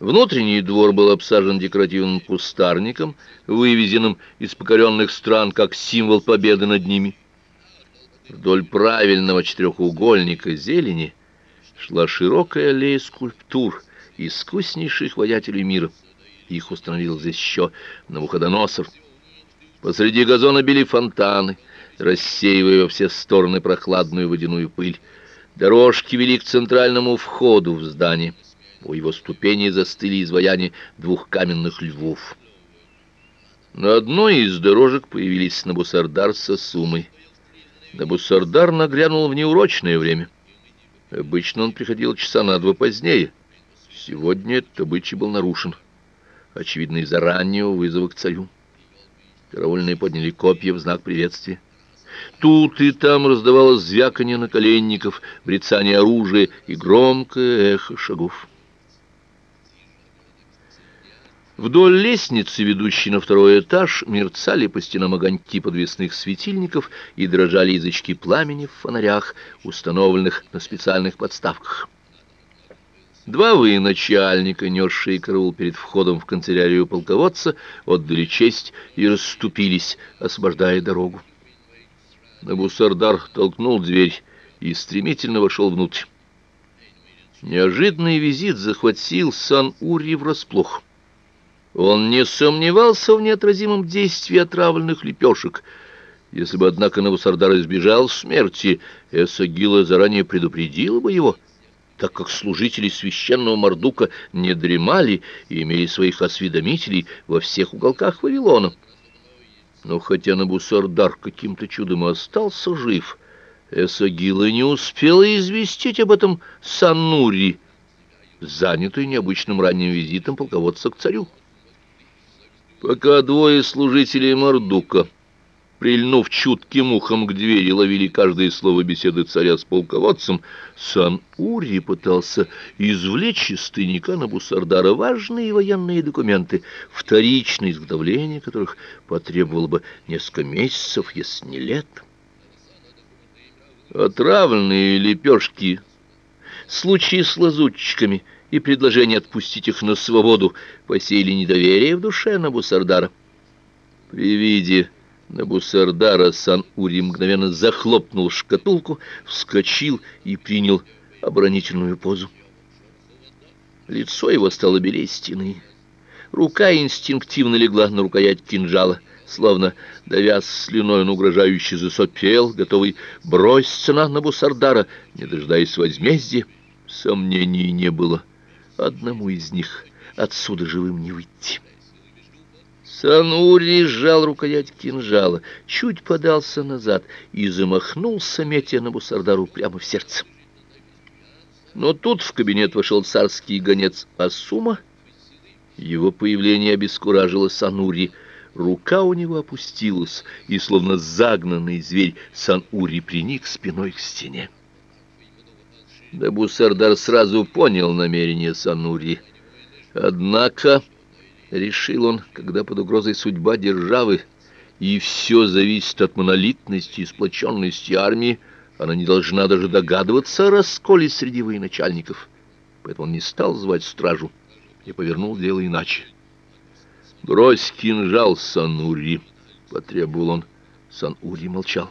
Внутренний двор был обсажен декоративным кустарником, вывезенным из покоренных стран как символ победы над ними. Вдоль правильного четырехугольника зелени шла широкая аллея скульптур искуснейших воятелей мира. Их установил здесь еще Навуходоносор. Посреди газона били фонтаны, рассеивая во все стороны прохладную водяную пыль. Дорожки вели к центральному входу в здание. У его ступеней застыли изваяния двух каменных львов. На одной из дорожек появились Набусардар со Сумой. Набусардар нагрянул в неурочное время. Обычно он приходил часа на два позднее. Сегодня этот обычай был нарушен. Очевидно, из-за раннего вызова к царю. Караульные подняли копья в знак приветствия. Тут и там раздавалось звяканье наколенников, брецание оружия и громкое эхо шагов. Вдоль лестницы, ведущей на второй этаж, мерцали по стенам огоньки подвесных светильников и дрожали язычки пламени в фонарях, установленных на специальных подставках. Два военачальника, несшие караул перед входом в канцелярию полководца, отдали честь и расступились, освобождая дорогу. Набусардар толкнул дверь и стремительно вошел внутрь. Неожиданный визит захватил Сан-Ури врасплох. Он не сомневался в неотразимом действии отравленных лепешек. Если бы, однако, Навусардар избежал смерти, Эсагила заранее предупредила бы его, так как служители священного Мардука не дремали и имели своих осведомителей во всех уголках Вавилона. Но хотя Набусардар каким-то чудом остался жив, Эсагила не успела известить об этом Санури, занятый необычным ранним визитом полководца к царю. Пока двое служителей Мордука, прильнув чутким ухом к двери, ловили каждое слово беседы царя с полководцем, Сан-Ури пытался извлечь из тайника Набусардара важные военные документы, вторичное изготовление которых потребовало бы несколько месяцев, если не лет. Отравленные лепешки, случаи с лазутчиками — и предложение отпустить их на свободу посеяли недоверие в душе Набусардара. При виде Набусардара Сан-Ури мгновенно захлопнул шкатулку, вскочил и принял оборонительную позу. Лицо его стало белее стены. Рука инстинктивно легла на рукоять кинжала, словно давя слюной, он угрожающе засопел, готовый броситься на Набусардара, не дожидаясь возмездия. Сомнений не было одному из них отсюда живым не выйти. Санури сжал рукоять кинжала, чуть подался назад и замахнулся, метя на Бусардару прямо в сердце. Но тут в кабинет вошел царский гонец Асума. Его появление обескуражило Санури. Рука у него опустилась, и, словно загнанный зверь, Санури приник спиной к стене. Дебусардар сразу понял намерение Санури. Однако, решил он, когда под угрозой судьба державы, и все зависит от монолитности и сплоченности армии, она не должна даже догадываться о расколе среди военачальников. Поэтому он не стал звать стражу и повернул дело иначе. «Брось кинжал, Санури!» — потребовал он. Санури молчал.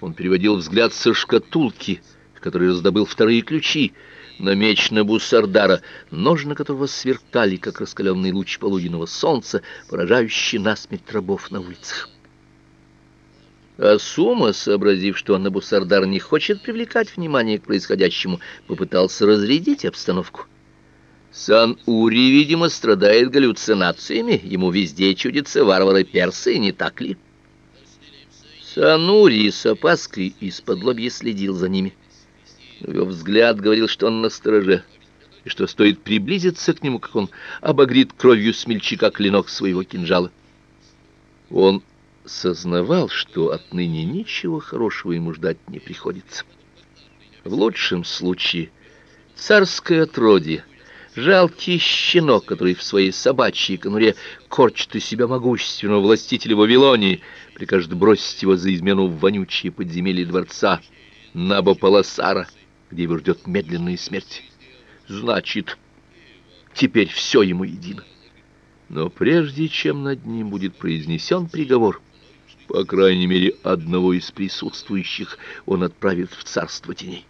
Он переводил взгляд со шкатулки — который раздобыл вторые ключи, на меч Набусардара, ножны которого сверкали, как раскаленный луч полуденного солнца, поражающий насмерть рабов на улицах. А Сума, сообразив, что Набусардар не хочет привлекать внимание к происходящему, попытался разрядить обстановку. Сан-Ури, видимо, страдает галлюцинациями, ему везде чудятся варвары-персы, не так ли? Сан-Ури с опаской из-под лобья следил за ними. Его взгляд говорил, что он на стороже, и что стоит приблизиться к нему, как он обогрит кровью смельчака клинок своего кинжала. Он сознавал, что отныне ничего хорошего ему ждать не приходится. В лучшем случае царское отродье, жалкий щенок, который в своей собачьей конуре корчит из себя могущественного властителя Вавилонии, прикажет бросить его за измену в вонючие подземелья дворца Набополосара — где его ждет медленная смерть. Значит, теперь все ему едино. Но прежде чем над ним будет произнесен приговор, по крайней мере, одного из присутствующих он отправит в царство теней.